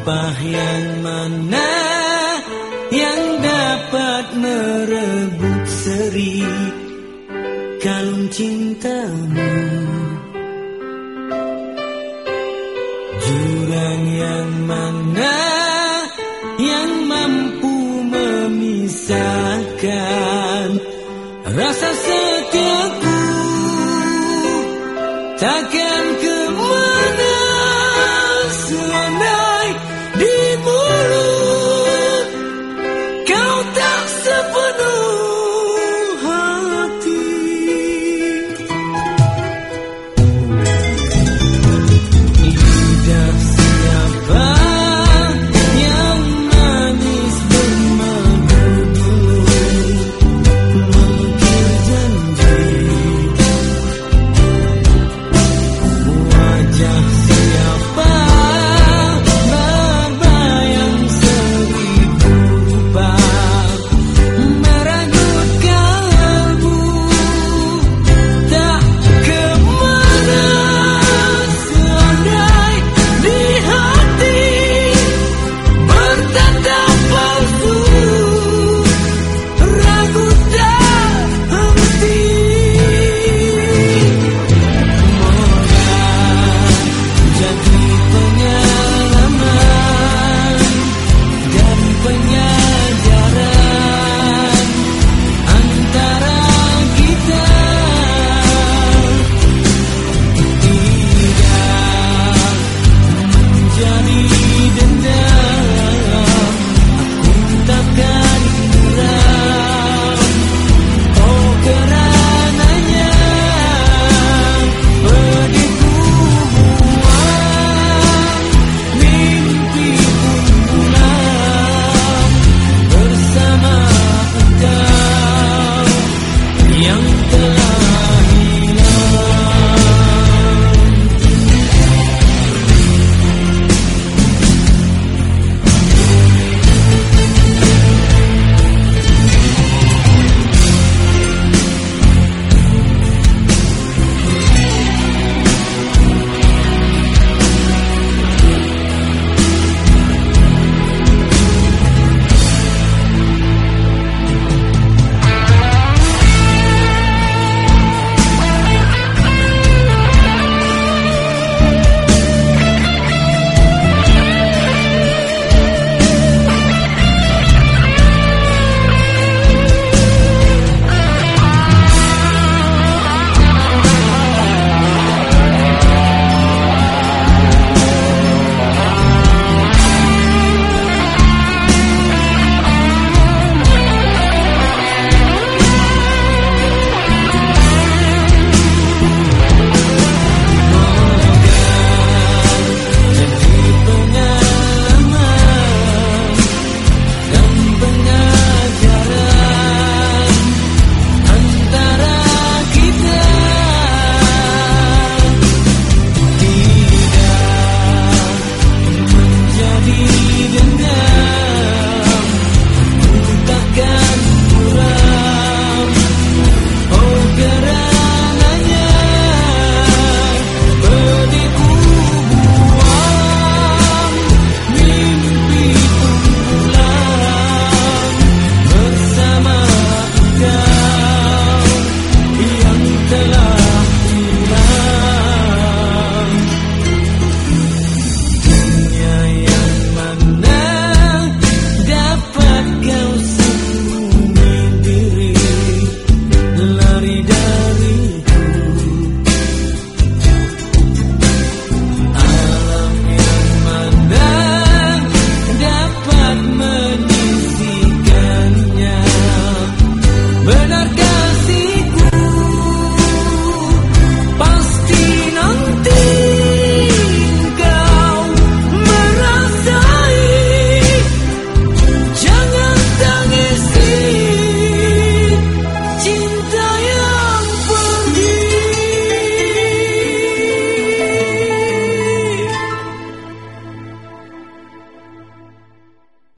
Yang mana yang dapat merebut seri kalung cintamu? Jurang yang mana yang mampu memisahkan rasa setiaku takkan